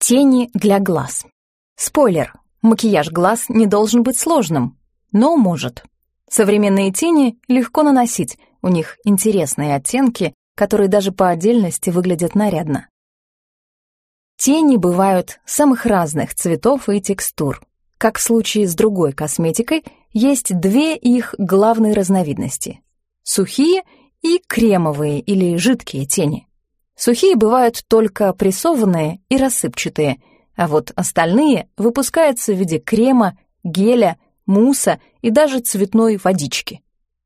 Тени для глаз. Спойлер, макияж глаз не должен быть сложным, но может. Современные тени легко наносить, у них интересные оттенки, которые даже по отдельности выглядят нарядно. Тени бывают самых разных цветов и текстур. Как в случае с другой косметикой, есть две их главные разновидности — сухие и кремовые или жидкие тени. Сухие бывают только прессованные и рассыпчатые, а вот остальные выпускаются в виде крема, геля, мусса и даже цветной водички.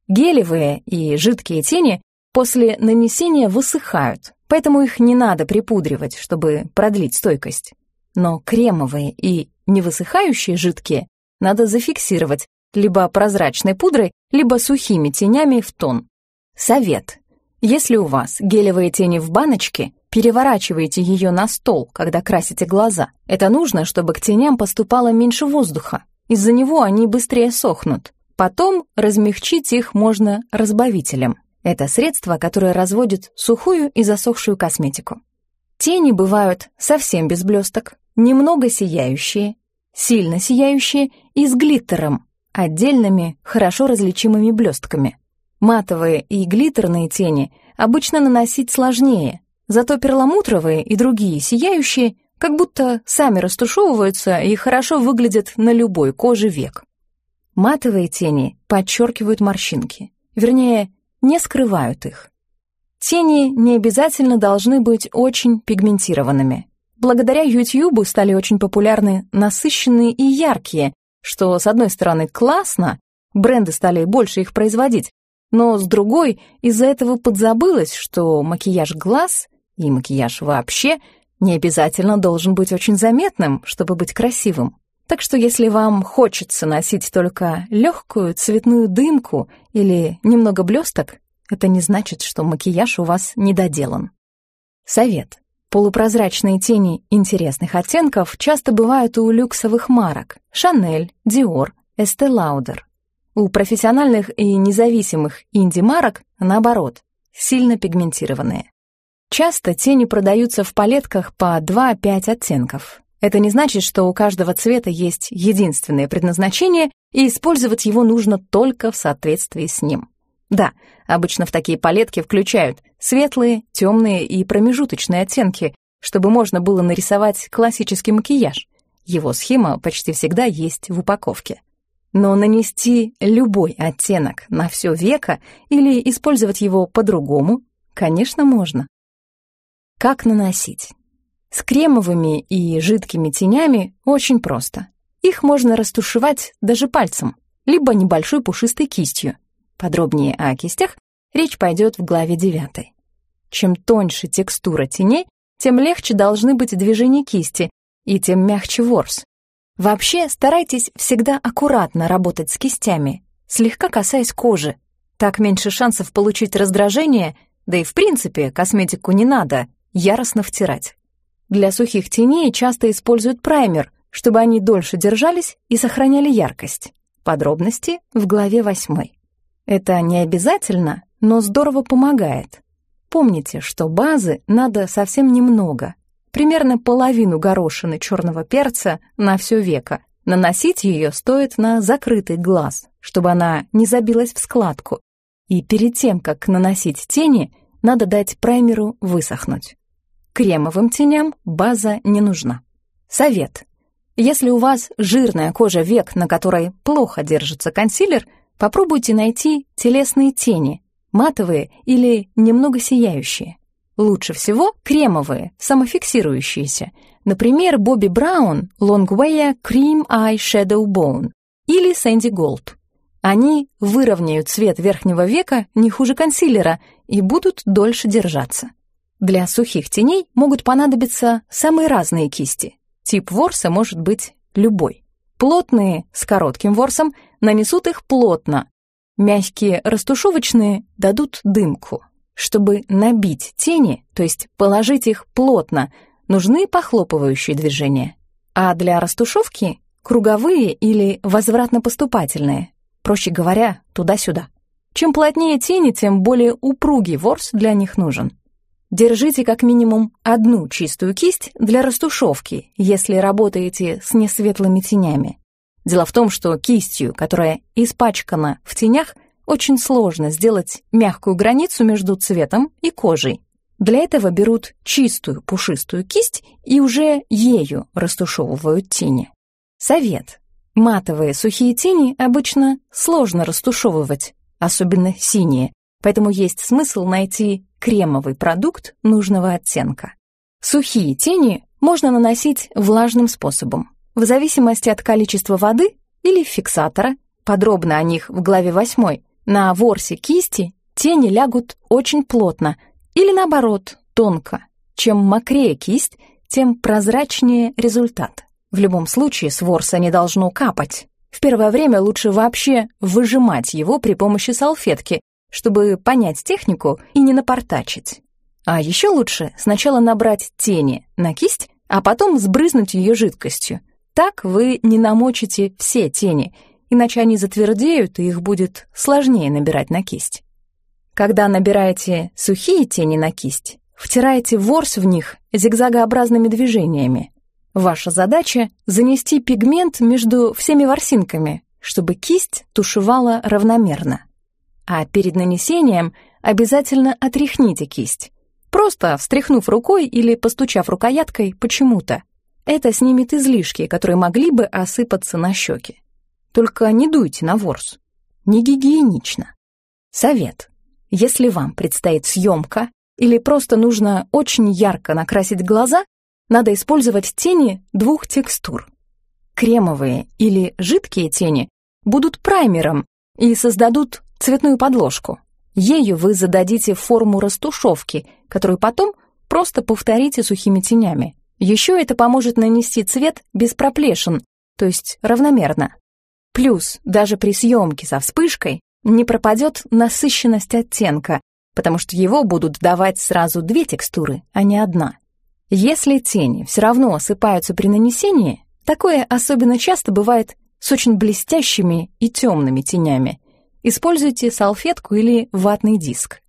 Гелевые и жидкие тени после нанесения высыхают, поэтому их не надо припудривать, чтобы продлить стойкость. Но кремовые и невысыхающие жидкие надо зафиксировать либо прозрачной пудрой, либо сухими тенями в тон. Совет. Если у вас гелевые тени в баночке, переворачивайте ее на стол, когда красите глаза. Это нужно, чтобы к теням поступало меньше воздуха. Из-за него они быстрее сохнут. Потом размягчить их можно разбавителем. Это средство, которое разводит сухую и засохшую косметику. Тени бывают совсем без блесток, немного сияющие, сильно сияющие и с глиттером, отдельными, хорошо различимыми блестками. Матовые и глиттерные тени обычно наносить сложнее, зато перламутровые и другие сияющие как будто сами растушевываются и хорошо выглядят на любой коже век. Матовые тени подчеркивают морщинки, вернее, не скрывают их. Тени не обязательно должны быть очень пигментированными. Благодаря YouTube стали очень популярны насыщенные и яркие, что, с одной стороны, классно, бренды стали больше их производить, но с другой, из-за этого подзабылось, что макияж глаз и макияж вообще не обязательно должен быть очень заметным, чтобы быть красивым. Так что если вам хочется носить только легкую цветную дымку или немного блесток, это не значит, что макияж у вас недоделан. Совет. Полупрозрачные тени интересных оттенков часто бывают у люксовых марок Chanel, Dior, Estee Lauder. У профессиональных и независимых инди-марок, наоборот, сильно пигментированные. Часто тени продаются в палетках по 2-5 оттенков. Это не значит, что у каждого цвета есть единственное предназначение, и использовать его нужно только в соответствии с ним. Да, обычно в такие палетки включают светлые, темные и промежуточные оттенки, чтобы можно было нарисовать классический макияж. Его схема почти всегда есть в упаковке. Но нанести любой оттенок на все веко или использовать его по-другому, конечно, можно. Как наносить? С кремовыми и жидкими тенями очень просто. Их можно растушевать даже пальцем, либо небольшой пушистой кистью. Подробнее о кистях речь пойдет в главе 9. Чем тоньше текстура теней, тем легче должны быть движения кисти, и тем мягче ворс. Вообще, старайтесь всегда аккуратно работать с кистями, слегка касаясь кожи. Так меньше шансов получить раздражение, да и в принципе косметику не надо яростно втирать. Для сухих теней часто используют праймер, чтобы они дольше держались и сохраняли яркость. Подробности в главе 8. Это не обязательно, но здорово помогает. Помните, что базы надо совсем немного, примерно половину горошины черного перца на все веко. Наносить ее стоит на закрытый глаз, чтобы она не забилась в складку. И перед тем, как наносить тени, надо дать праймеру высохнуть. Кремовым теням база не нужна. Совет. Если у вас жирная кожа век, на которой плохо держится консилер, попробуйте найти телесные тени, матовые или немного сияющие. Лучше всего кремовые, самофиксирующиеся. Например, Бобби Браун Longwear Cream Eye Shadow Bone или Sandy Gold. Они выровняют цвет верхнего века не хуже консилера и будут дольше держаться. Для сухих теней могут понадобиться самые разные кисти. Тип ворса может быть любой. Плотные с коротким ворсом нанесут их плотно. Мягкие растушевочные дадут дымку. Чтобы набить тени, то есть положить их плотно, нужны похлопывающие движения. А для растушевки — круговые или возвратно-поступательные. Проще говоря, туда-сюда. Чем плотнее тени, тем более упругий ворс для них нужен. Держите как минимум одну чистую кисть для растушевки, если работаете с несветлыми тенями. Дело в том, что кистью, которая испачкана в тенях, очень сложно сделать мягкую границу между цветом и кожей. Для этого берут чистую пушистую кисть и уже ею растушевывают тени. Совет. Матовые сухие тени обычно сложно растушевывать, особенно синие, поэтому есть смысл найти кремовый продукт нужного оттенка. Сухие тени можно наносить влажным способом, в зависимости от количества воды или фиксатора, подробно о них в главе 8, на ворсе кисти тени лягут очень плотно или наоборот, тонко. Чем мокрее кисть, тем прозрачнее результат. В любом случае с ворса не должно капать. В первое время лучше вообще выжимать его при помощи салфетки, чтобы понять технику и не напортачить. А еще лучше сначала набрать тени на кисть, а потом сбрызнуть ее жидкостью. Так вы не намочите все тени, иначе они затвердеют, и их будет сложнее набирать на кисть. Когда набираете сухие тени на кисть, втираете ворс в них зигзагообразными движениями. Ваша задача — занести пигмент между всеми ворсинками, чтобы кисть тушевала равномерно. А перед нанесением обязательно отряхните кисть, просто встряхнув рукой или постучав рукояткой почему-то. Это снимет излишки, которые могли бы осыпаться на щеки. Только не дуйте на ворс. Не гигиенично. Совет. Если вам предстоит съемка или просто нужно очень ярко накрасить глаза, надо использовать тени двух текстур. Кремовые или жидкие тени будут праймером и создадут цветную подложку. Ею вы зададите форму растушевки, которую потом просто повторите сухими тенями. Еще это поможет нанести цвет без проплешин, то есть равномерно. Плюс, даже при съемке со вспышкой не пропадет насыщенность оттенка, потому что его будут давать сразу две текстуры, а не одна. Если тени все равно осыпаются при нанесении, такое особенно часто бывает с очень блестящими и темными тенями. Используйте салфетку или ватный диск.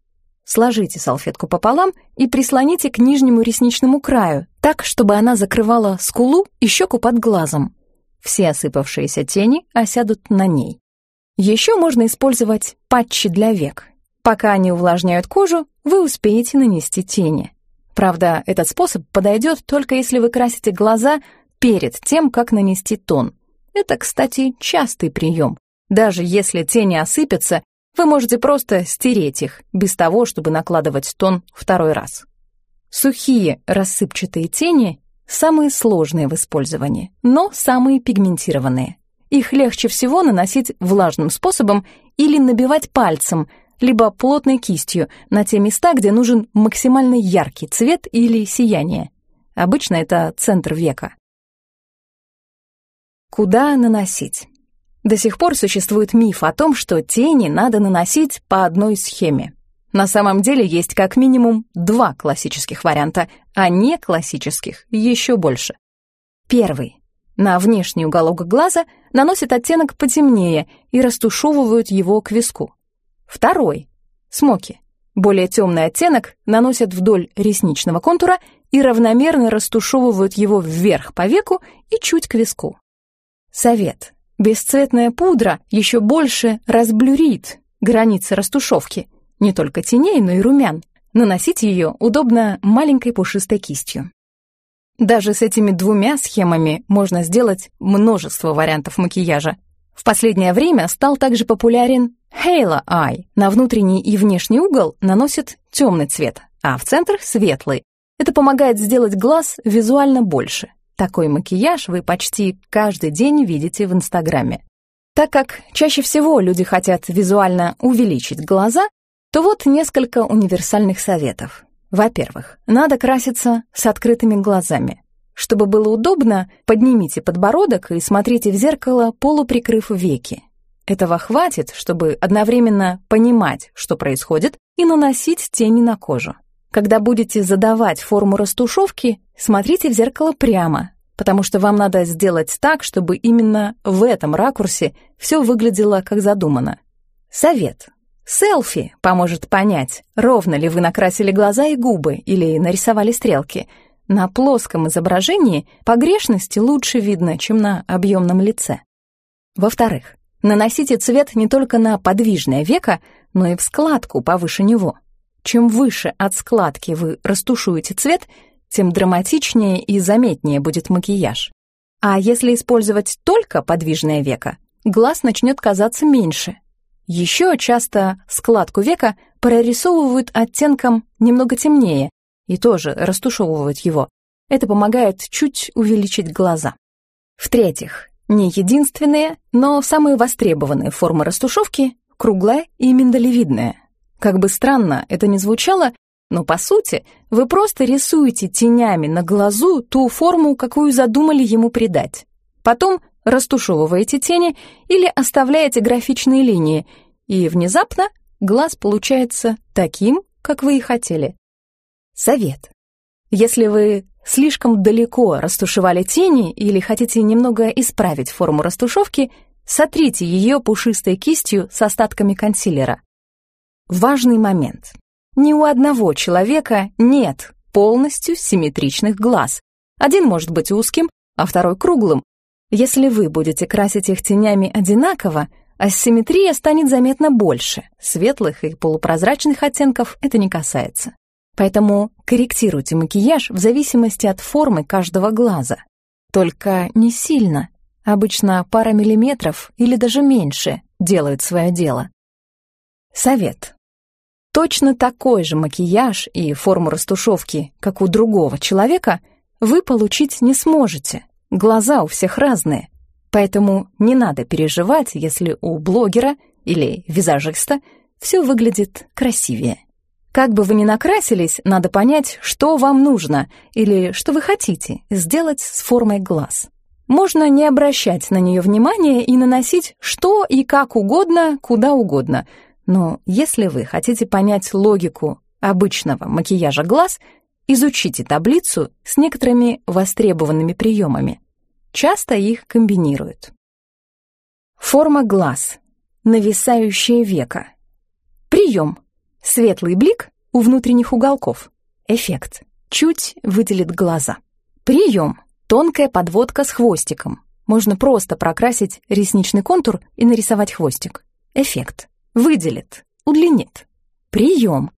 Сложите салфетку пополам и прислоните к нижнему ресничному краю, так, чтобы она закрывала скулу и щеку под глазом. Все осыпавшиеся тени осядут на ней. Еще можно использовать патчи для век. Пока они увлажняют кожу, вы успеете нанести тени. Правда, этот способ подойдет только если вы красите глаза перед тем, как нанести тон. Это, кстати, частый прием. Даже если тени осыпятся, вы можете просто стереть их, без того, чтобы накладывать тон второй раз. Сухие рассыпчатые тени – самые сложные в использовании, но самые пигментированные. Их легче всего наносить влажным способом или набивать пальцем – либо плотной кистью на те места, где нужен максимально яркий цвет или сияние. Обычно это центр века. Куда наносить? До сих пор существует миф о том, что тени надо наносить по одной схеме. На самом деле есть как минимум два классических варианта, а не классических еще больше. Первый. На внешний уголок глаза наносят оттенок потемнее и растушевывают его к виску. Второй — смоки. Более темный оттенок наносят вдоль ресничного контура и равномерно растушевывают его вверх по веку и чуть к виску. Совет. Бесцветная пудра еще больше разблюрит границы растушевки, не только теней, но и румян. Наносить ее удобно маленькой пушистой кистью. Даже с этими двумя схемами можно сделать множество вариантов макияжа. В последнее время стал также популярен Halo Eye. На внутренний и внешний угол наносит темный цвет, а в центр — светлый. Это помогает сделать глаз визуально больше. Такой макияж вы почти каждый день видите в Инстаграме. Так как чаще всего люди хотят визуально увеличить глаза, то вот несколько универсальных советов. Во-первых, надо краситься с открытыми глазами. Чтобы было удобно, поднимите подбородок и смотрите в зеркало, полуприкрыв веки. Этого хватит, чтобы одновременно понимать, что происходит, и наносить тени на кожу. Когда будете задавать форму растушевки, смотрите в зеркало прямо, потому что вам надо сделать так, чтобы именно в этом ракурсе все выглядело как задумано. Совет. Селфи поможет понять, ровно ли вы накрасили глаза и губы или нарисовали стрелки. На плоском изображении погрешности лучше видно, чем на объемном лице. Во-вторых, наносите цвет не только на подвижное веко, но и в складку повыше него. Чем выше от складки вы растушуете цвет, тем драматичнее и заметнее будет макияж. А если использовать только подвижное веко, глаз начнет казаться меньше. Еще часто складку века прорисовывают оттенком немного темнее и тоже растушевывают его. Это помогает чуть увеличить глаза. В-третьих, не единственные, но самые востребованные формы растушевки — круглая и миндалевидная. Как бы странно это ни звучало, но по сути вы просто рисуете тенями на глазу ту форму, какую задумали ему придать. Потом растушевываете тени или оставляете графичные линии, и внезапно глаз получается таким, как вы и хотели. Совет. Если вы слишком далеко растушевали тени или хотите немного исправить форму растушевки, сотрите ее пушистой кистью с остатками консилера. Важный момент. Ни у одного человека нет полностью симметричных глаз. Один может быть узким, а второй круглым, если вы будете красить их тенями одинаково, асимметрия станет заметно больше. Светлых и полупрозрачных оттенков это не касается. Поэтому корректируйте макияж в зависимости от формы каждого глаза. Только не сильно. Обычно пара миллиметров или даже меньше делают свое дело. Совет. Точно такой же макияж и форму растушевки, как у другого человека, вы получить не сможете, Глаза у всех разные, поэтому не надо переживать, если у блогера или визажиста все выглядит красивее. Как бы вы ни накрасились, надо понять, что вам нужно или что вы хотите сделать с формой глаз. Можно не обращать на нее внимания и наносить что и как угодно, куда угодно. Но если вы хотите понять логику обычного макияжа глаз, изучите таблицу с некоторыми востребованными приемами. Часто их комбинируют. Форма глаз. Нависающее веко. Прием. Светлый блик у внутренних уголков. Эффект. Чуть выделит глаза. Прием. Тонкая подводка с хвостиком. Можно просто прокрасить ресничный контур и нарисовать хвостик. Эффект. Выделит. Удлинит. Прием.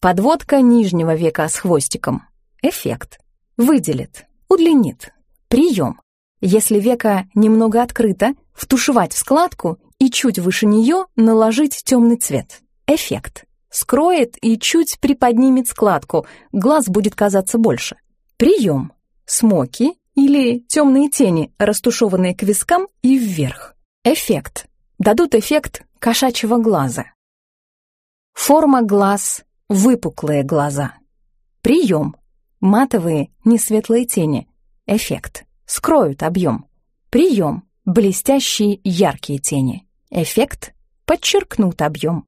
Подводка нижнего века с хвостиком. Эффект. Выделит. Удлинит. Прием. Если века немного открыто, втушевать складку и чуть выше нее наложить темный цвет. Эффект. Скроет и чуть приподнимет складку, глаз будет казаться больше. Прием. Смоки или темные тени, растушеванные к вискам и вверх. Эффект. Дадут эффект кошачьего глаза. Форма глаз – выпуклые глаза. Прием. Матовые, несветлые тени. Эффект скроют объем. Прием — блестящие яркие тени. Эффект — подчеркнут объем.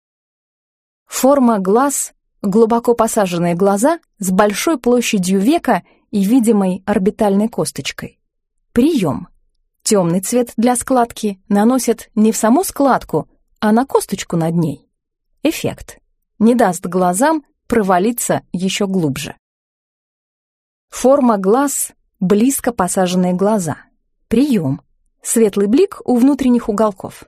Форма глаз — глубоко посаженные глаза с большой площадью века и видимой орбитальной косточкой. Прием. Темный цвет для складки наносят не в саму складку, а на косточку над ней. Эффект. Не даст глазам провалиться еще глубже. Форма глаз близко посаженные глаза. Прием. Светлый блик у внутренних уголков.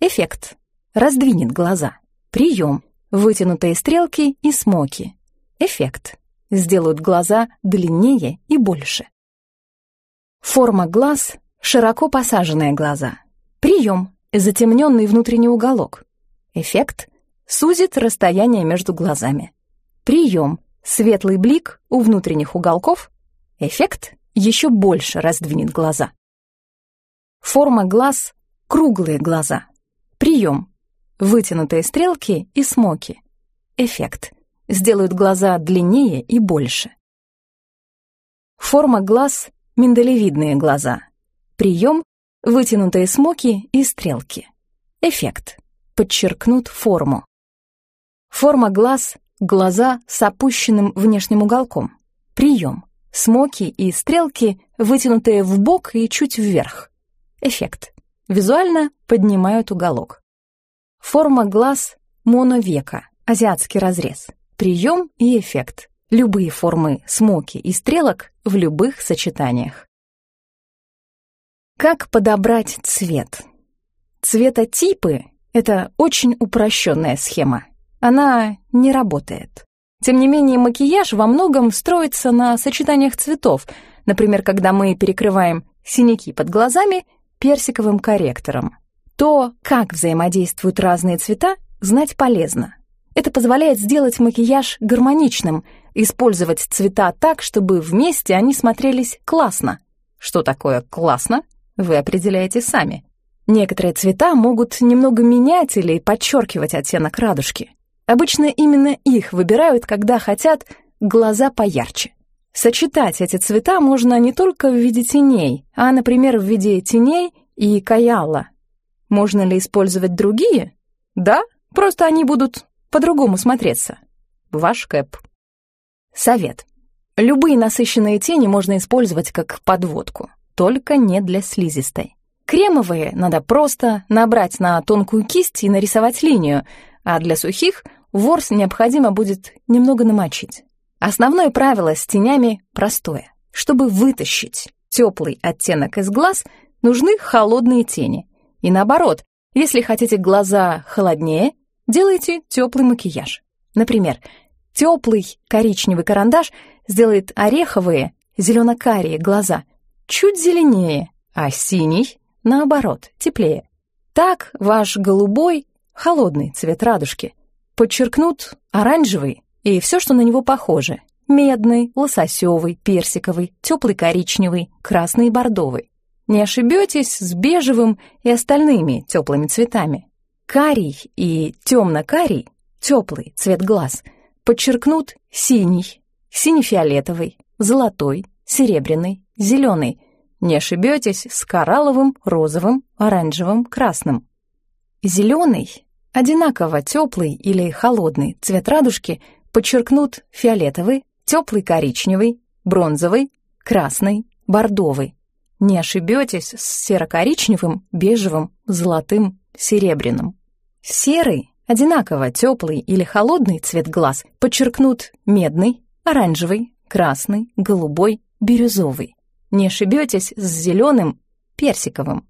Эффект. Раздвинет глаза. Прием. Вытянутые стрелки и смоки. Эффект. Сделают глаза длиннее и больше. Форма глаз — широко посаженные глаза. Прием. Затемненный внутренний уголок. Эффект. Сузит расстояние между глазами. Прием. Светлый блик у внутренних уголков. Эффект еще больше раздвинет глаза. Форма глаз — круглые глаза. Прием — вытянутые стрелки и смоки. Эффект — сделают глаза длиннее и больше. Форма глаз — миндалевидные глаза. Прием — вытянутые смоки и стрелки. Эффект — подчеркнут форму. Форма глаз — глаза с опущенным внешним уголком. Прием Смоки и стрелки, вытянутые в бок и чуть вверх. Эффект. Визуально поднимают уголок. Форма глаз — моновека, азиатский разрез, прием и эффект, любые формы смоки и стрелок в любых сочетаниях. Как подобрать цвет? Цветотипы — это очень упрощенная схема. Она не работает. Тем не менее, макияж во многом строится на сочетаниях цветов, например, когда мы перекрываем синяки под глазами персиковым корректором. То, как взаимодействуют разные цвета, знать полезно. Это позволяет сделать макияж гармоничным, использовать цвета так, чтобы вместе они смотрелись классно. Что такое «классно»? Вы определяете сами. Некоторые цвета могут немного менять или подчеркивать оттенок радужки. Обычно именно их выбирают, когда хотят глаза поярче. Сочетать эти цвета можно не только в виде теней, а, например, в виде теней и каяла. Можно ли использовать другие? Да, просто они будут по-другому смотреться. Ваш кэп. Совет. Любые насыщенные тени можно использовать как подводку, только не для слизистой. Кремовые надо просто набрать на тонкую кисть и нарисовать линию, а для сухих ворс необходимо будет немного намочить. Основное правило с тенями простое. Чтобы вытащить теплый оттенок из глаз, нужны холодные тени. И наоборот, если хотите глаза холоднее, делайте теплый макияж. Например, теплый коричневый карандаш сделает ореховые, зелено-карие глаза чуть зеленее, а синий, наоборот, теплее. Так ваш голубой, холодный цвет радужки подчеркнут оранжевый и все, что на него похоже. Медный, лососевый, персиковый, теплый коричневый, красный и бордовый. Не ошибетесь с бежевым и остальными теплыми цветами. Карий и темно-карий, теплый цвет глаз, подчеркнут синий, сине-фиолетовый, золотой, серебряный, зеленый. Не ошибетесь с коралловым, розовым, оранжевым, красным. Зеленый Одинаково теплый или холодный цвет радужки подчеркнут фиолетовый, теплый коричневый, бронзовый, красный, бордовый. Не ошибетесь с серо-коричневым, бежевым, золотым, серебряным. Серый, одинаково теплый или холодный цвет глаз подчеркнут медный, оранжевый, красный, голубой, бирюзовый. Не ошибетесь с зеленым, персиковым.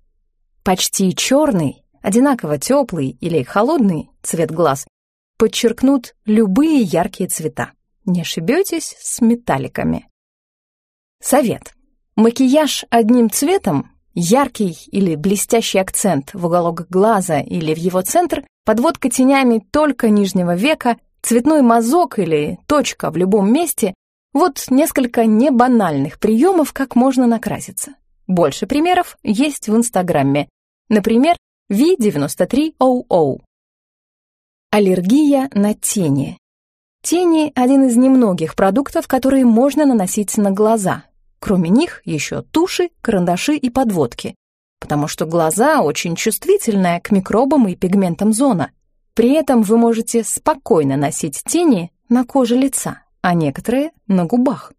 Почти черный, одинаково теплый или холодный цвет глаз подчеркнут любые яркие цвета. Не ошибетесь с металликами. Совет. Макияж одним цветом, яркий или блестящий акцент в уголок глаза или в его центр, подводка тенями только нижнего века, цветной мазок или точка в любом месте — вот несколько небанальных приемов, как можно накраситься. Больше примеров есть в Инстаграме. Например, V9300. Аллергия на тени. Тени – один из немногих продуктов, которые можно наносить на глаза. Кроме них еще туши, карандаши и подводки. Потому что глаза очень чувствительная к микробам и пигментам зона. При этом вы можете спокойно носить тени на коже лица, а некоторые – на губах.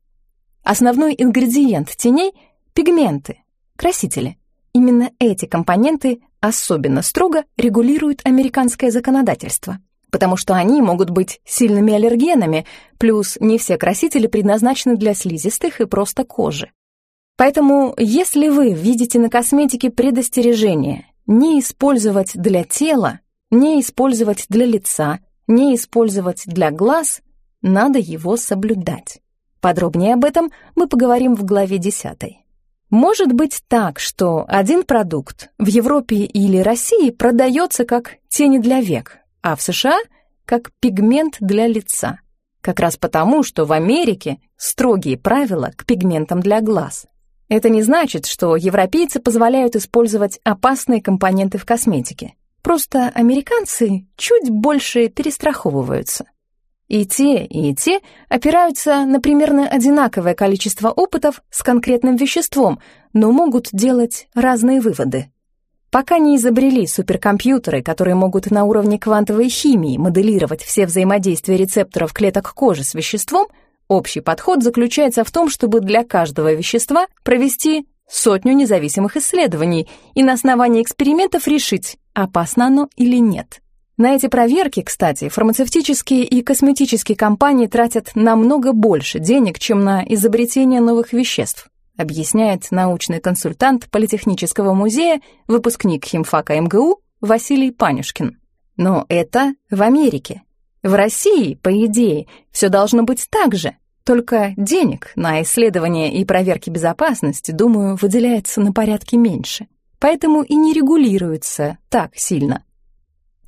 Основной ингредиент теней – пигменты, красители. Именно эти компоненты особенно строго регулирует американское законодательство, потому что они могут быть сильными аллергенами, плюс не все красители предназначены для слизистых и просто кожи. Поэтому, если вы видите на косметике предостережение не использовать для тела, не использовать для лица, не использовать для глаз, надо его соблюдать. Подробнее об этом мы поговорим в главе 10. Может быть так, что один продукт в Европе или России продается как тени для век, а в США — как пигмент для лица. Как раз потому, что в Америке строгие правила к пигментам для глаз. Это не значит, что европейцы позволяют использовать опасные компоненты в косметике. Просто американцы чуть больше перестраховываются. И те, и те опираются на примерно одинаковое количество опытов с конкретным веществом, но могут делать разные выводы. Пока не изобрели суперкомпьютеры, которые могут на уровне квантовой химии моделировать все взаимодействия рецепторов клеток кожи с веществом, общий подход заключается в том, чтобы для каждого вещества провести сотню независимых исследований и на основании экспериментов решить, опасно оно или нет. На эти проверки, кстати, фармацевтические и косметические компании тратят намного больше денег, чем на изобретение новых веществ, объясняет научный консультант Политехнического музея, выпускник химфака МГУ Василий Панюшкин. Но это в Америке. В России, по идее, все должно быть так же, только денег на исследования и проверки безопасности, думаю, выделяется на порядке меньше. Поэтому и не регулируется так сильно.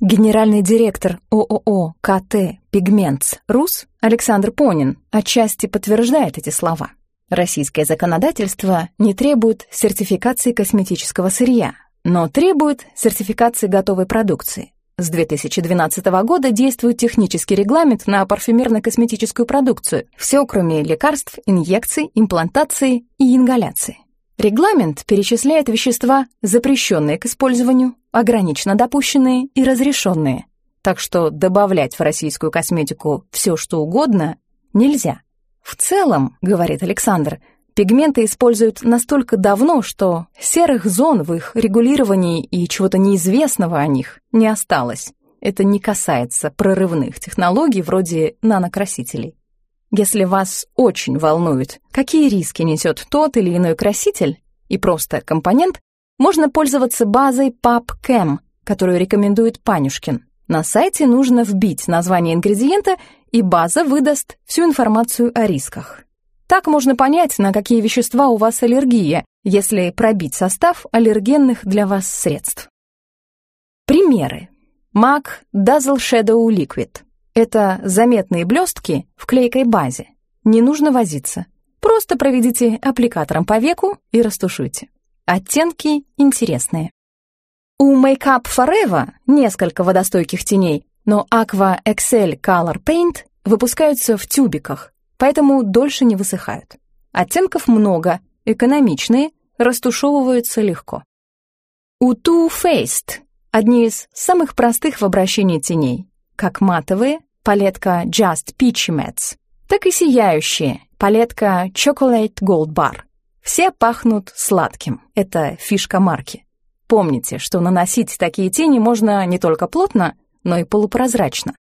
Генеральный директор ООО КТ «Пигментс РУС» Александр Понин отчасти подтверждает эти слова. Российское законодательство не требует сертификации косметического сырья, но требует сертификации готовой продукции. С 2012 года действует технический регламент на парфюмерно-косметическую продукцию, все кроме лекарств, инъекций, имплантации и ингаляции. Регламент перечисляет вещества, запрещенные к использованию, ограниченно допущенные и разрешенные. Так что добавлять в российскую косметику все, что угодно, нельзя. В целом, говорит Александр, пигменты используют настолько давно, что серых зон в их регулировании и чего-то неизвестного о них не осталось. Это не касается прорывных технологий вроде нанокрасителей. Если вас очень волнует, какие риски несет тот или иной краситель и просто компонент, можно пользоваться базой PubChem, которую рекомендует Панюшкин. На сайте нужно вбить название ингредиента, и база выдаст всю информацию о рисках. Так можно понять, на какие вещества у вас аллергия, если пробить состав аллергенных для вас средств. Примеры. MAC Dazzle Shadow Liquid – это заметные блестки в клейкой базе. Не нужно возиться. Просто проведите аппликатором по веку и растушуйте. Оттенки интересные. У Make Up Forever несколько водостойких теней, но Aqua Excel Color Paint выпускаются в тюбиках, поэтому дольше не высыхают. Оттенков много, экономичные, растушевываются легко. У Too Faced одни из самых простых в обращении теней как матовые, палетка Just Peachy Mattes, так и сияющие, палетка Chocolate Gold Bar. Все пахнут сладким, это фишка марки. Помните, что наносить такие тени можно не только плотно, но и полупрозрачно.